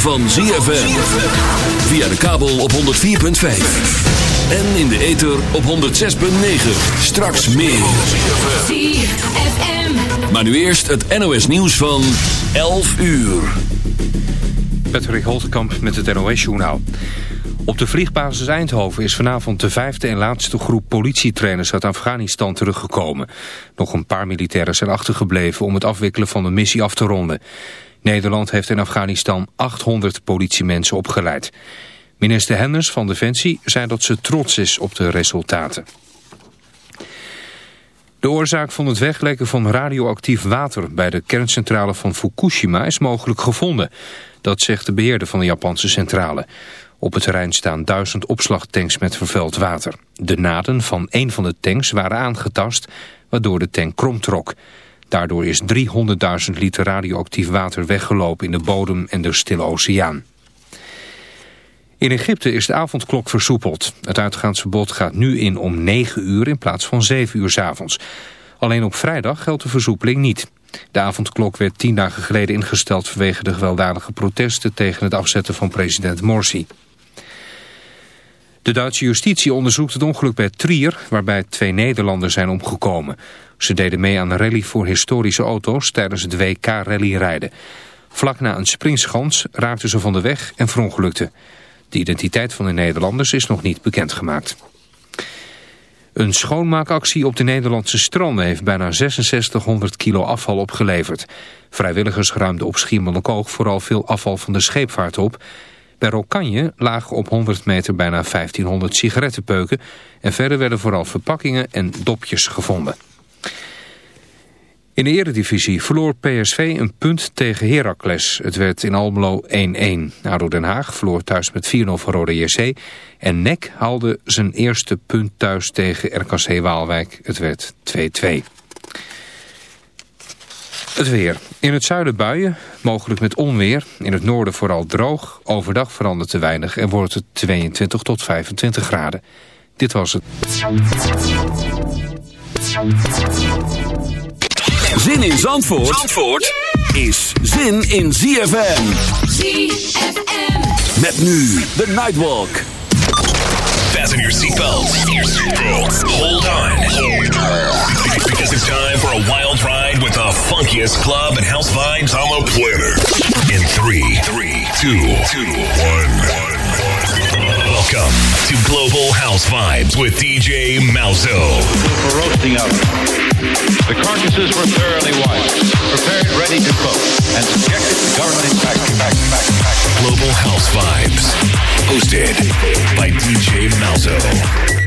van ZFM. Via de kabel op 104.5. En in de ether op 106.9. Straks meer. ZFM. Maar nu eerst het NOS nieuws van 11 uur. Patrick Holtkamp met het NOS-journaal. Op de vliegbasis Eindhoven is vanavond de vijfde en laatste groep politietrainers uit Afghanistan teruggekomen. Nog een paar militairen zijn achtergebleven om het afwikkelen van de missie af te ronden. Nederland heeft in Afghanistan 800 politiemensen opgeleid. Minister Henders van Defensie zei dat ze trots is op de resultaten. De oorzaak van het weglekken van radioactief water bij de kerncentrale van Fukushima is mogelijk gevonden. Dat zegt de beheerder van de Japanse centrale. Op het terrein staan duizend opslagtanks met vervuild water. De naden van een van de tanks waren aangetast, waardoor de tank krom trok. Daardoor is 300.000 liter radioactief water weggelopen in de bodem en de Stille Oceaan. In Egypte is de avondklok versoepeld. Het uitgaansverbod gaat nu in om 9 uur in plaats van 7 uur s avonds. Alleen op vrijdag geldt de versoepeling niet. De avondklok werd tien dagen geleden ingesteld vanwege de gewelddadige protesten tegen het afzetten van president Morsi. De Duitse justitie onderzoekt het ongeluk bij Trier, waarbij twee Nederlanders zijn omgekomen. Ze deden mee aan een rally voor historische auto's tijdens het WK rallyrijden. Vlak na een springschans raakten ze van de weg en verongelukten. De identiteit van de Nederlanders is nog niet bekendgemaakt. Een schoonmaakactie op de Nederlandse stranden heeft bijna 6600 kilo afval opgeleverd. Vrijwilligers ruimden op Schiermonnikoog vooral veel afval van de scheepvaart op. Bij Rokanje lagen op 100 meter bijna 1500 sigarettenpeuken... en verder werden vooral verpakkingen en dopjes gevonden. In de eredivisie verloor PSV een punt tegen Heracles. Het werd in Almelo 1-1. ADO Den Haag verloor thuis met 4-0 van Rode JC. En NEC haalde zijn eerste punt thuis tegen RKC Waalwijk. Het werd 2-2. Het weer. In het zuiden buien, mogelijk met onweer. In het noorden vooral droog. Overdag verandert te weinig en wordt het 22 tot 25 graden. Dit was het. Zin in Zandvoort, Zandvoort is zin in ZFM. ZFM. Met nu de Nightwalk. Fasten your seatbelts. Hold on. Hold on. Because it's time for a wild ride with the funkiest club and house vibes on the planet. In three, three, two, two, one, one, one. Welcome to Global House Vibes with DJ Malzo. for roasting oven. The carcasses were thoroughly washed, prepared ready to cook, and subjected to government inspection. Global House Vibes. Hosted by DJ Malzo.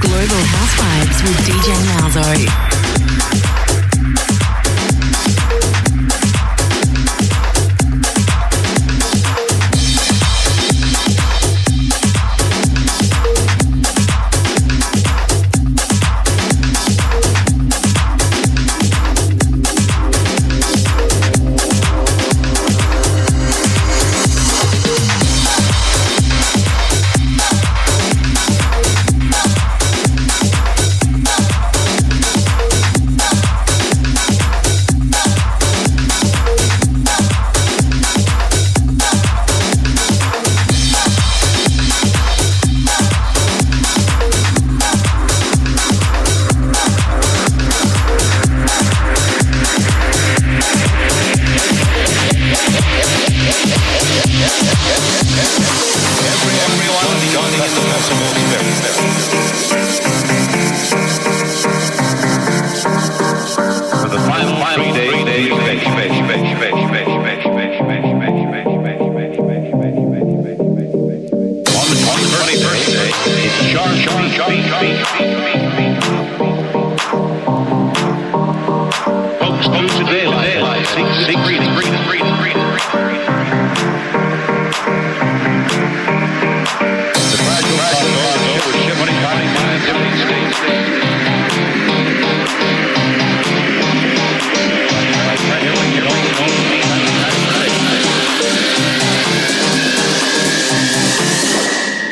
Global House Vibes with DJ Malzo.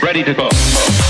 ready to go.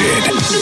Music.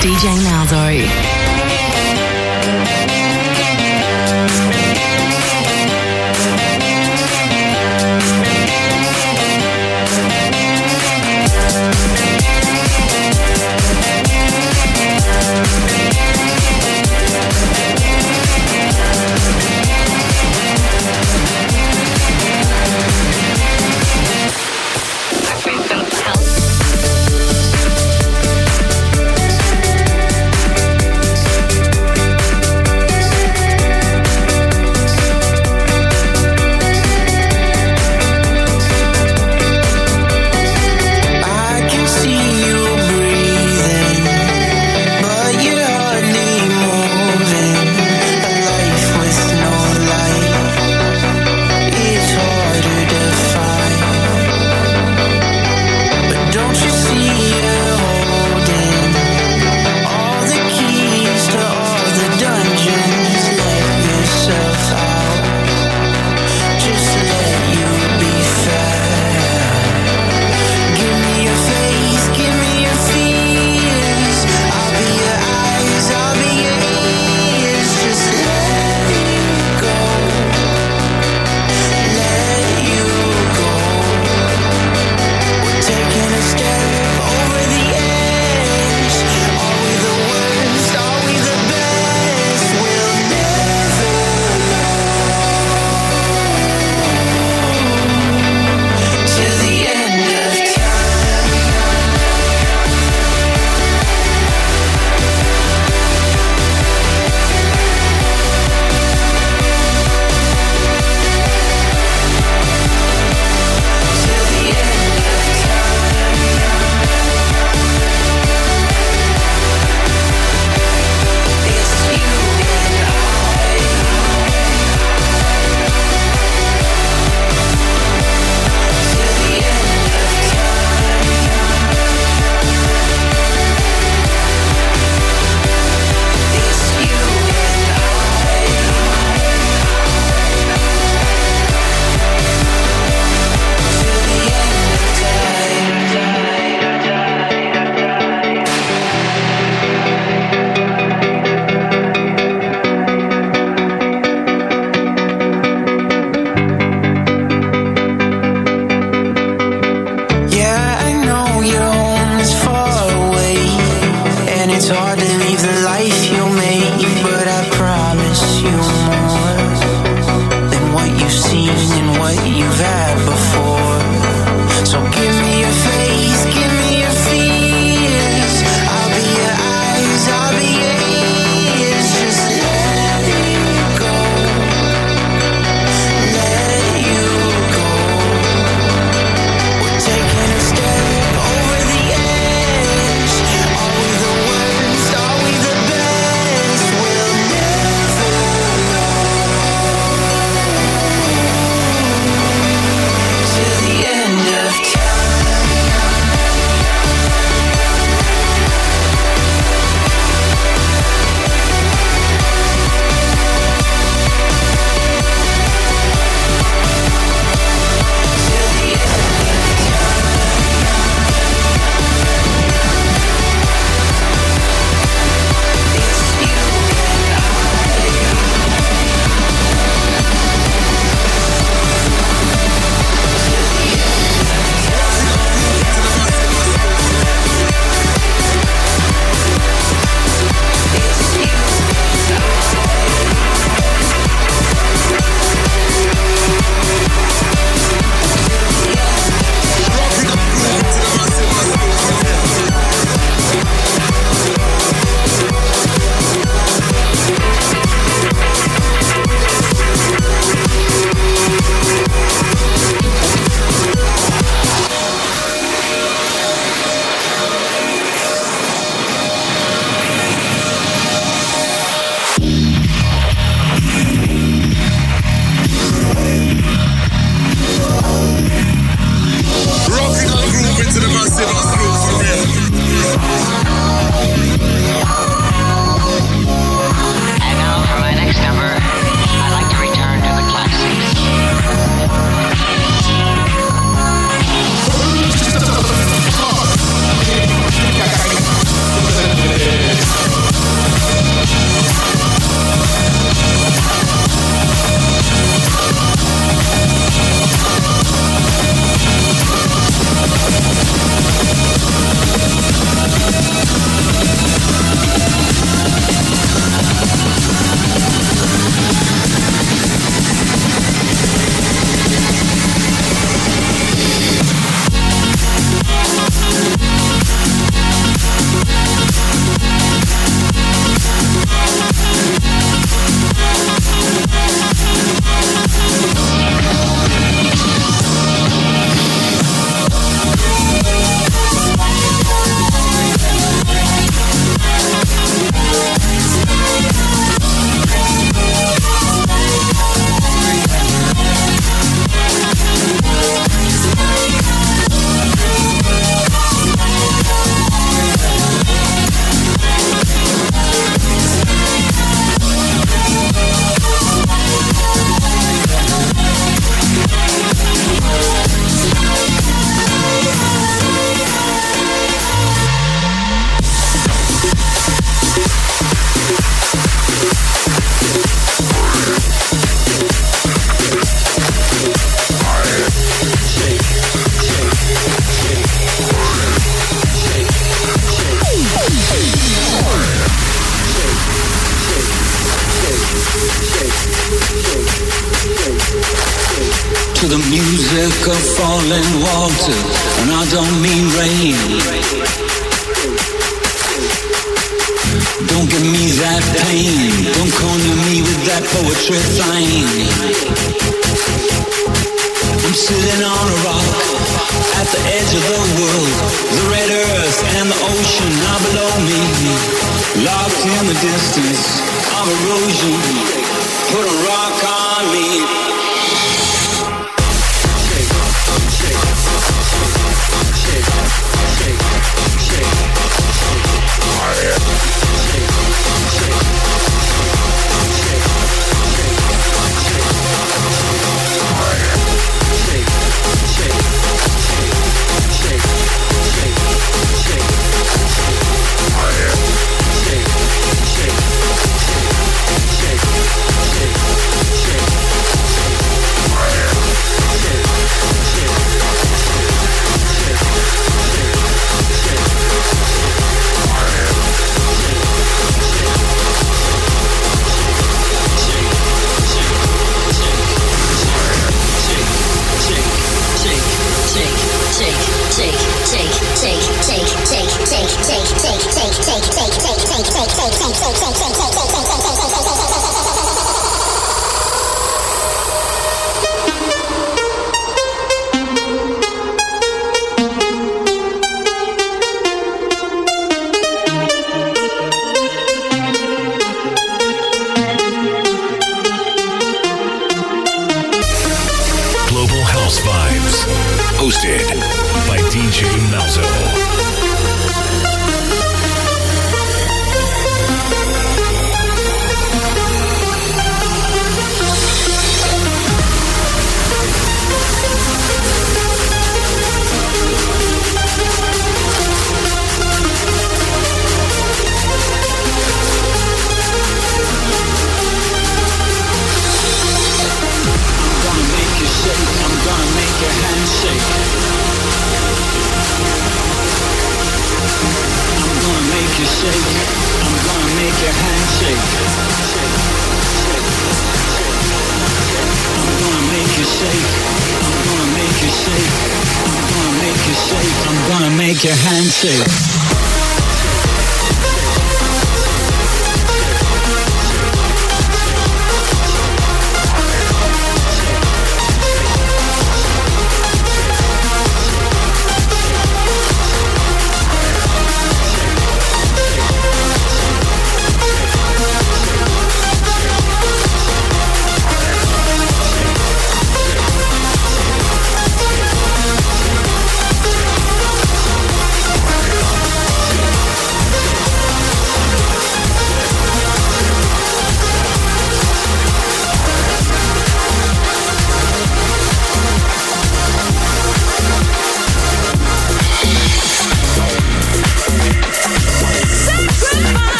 DJ Malzo.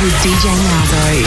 With DJ Malzo.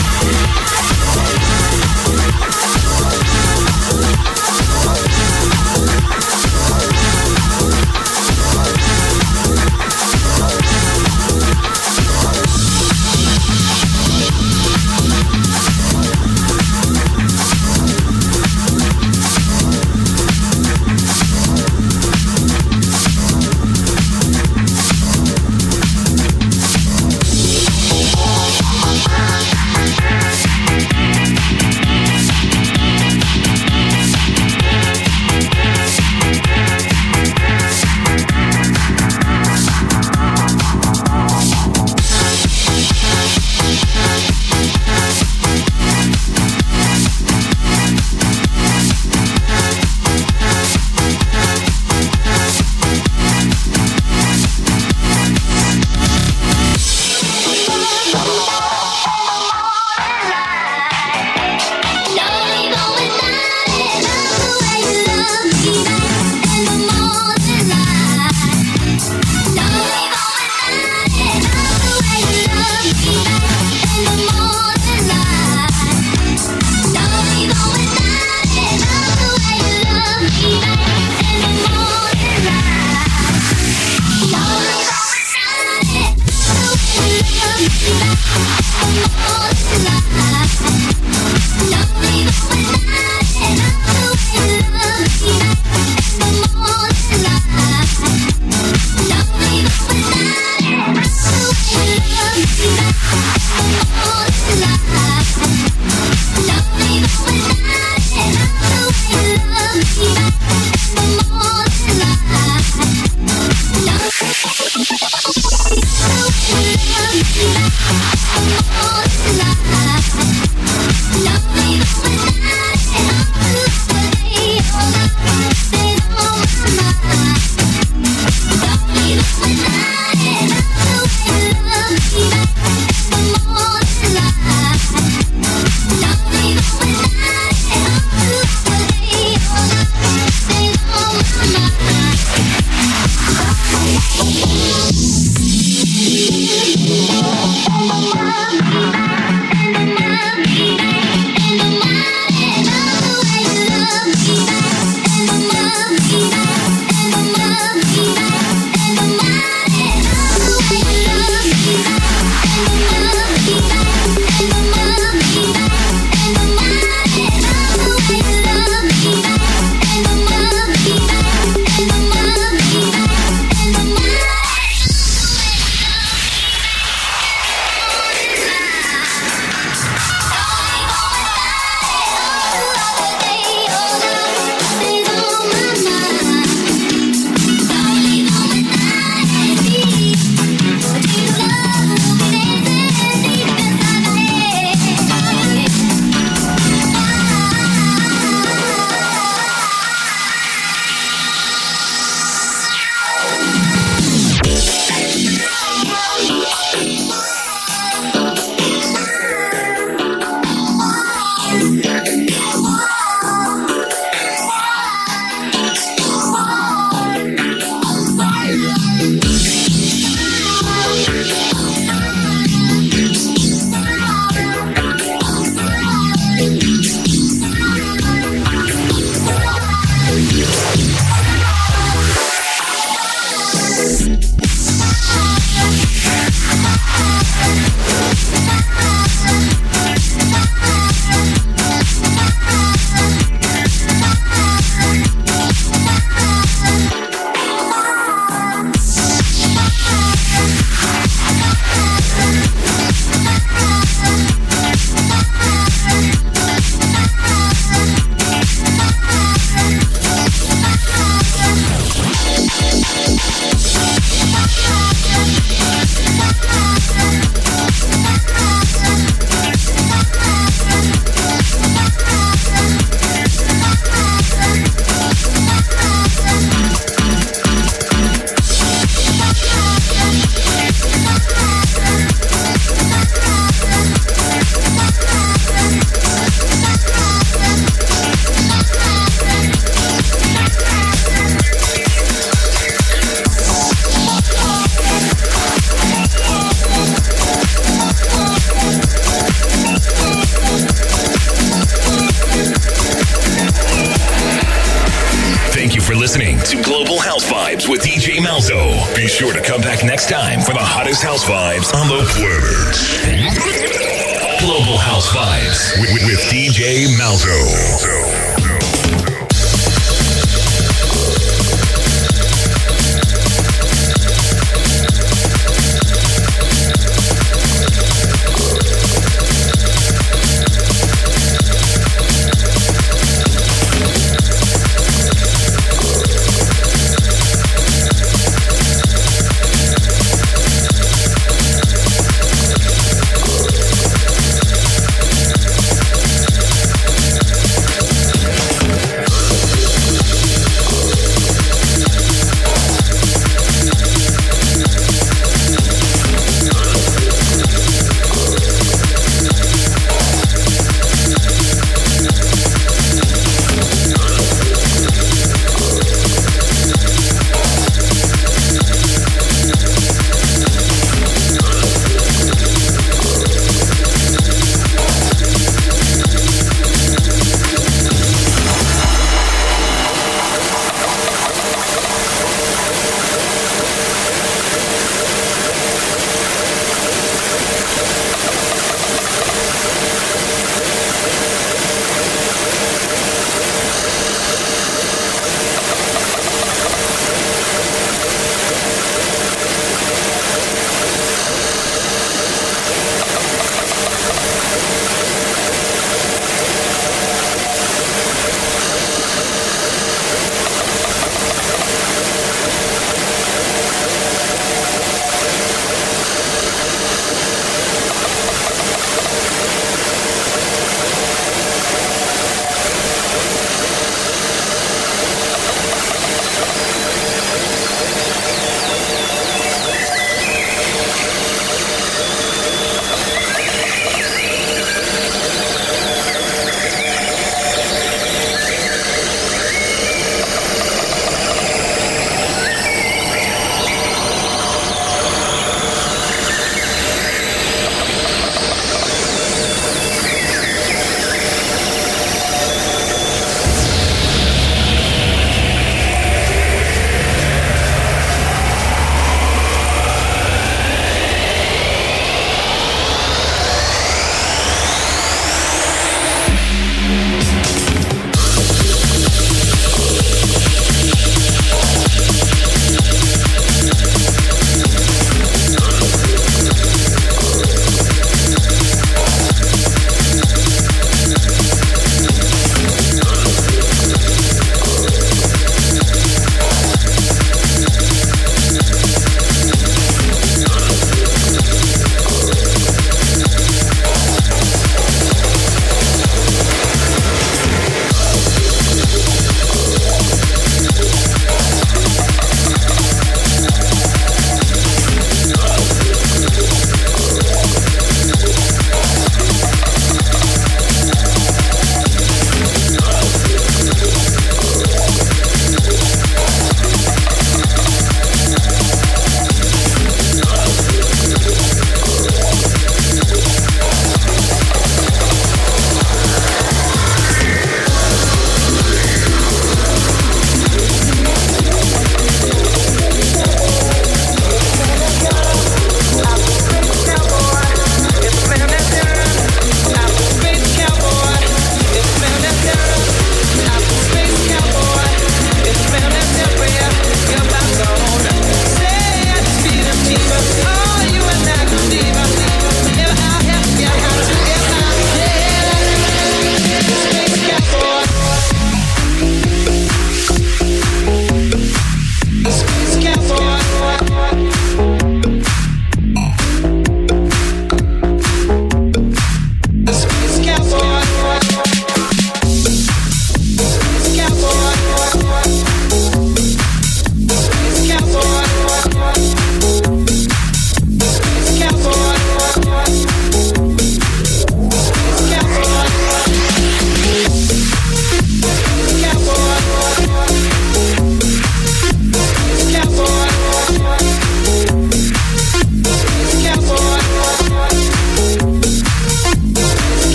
Oh,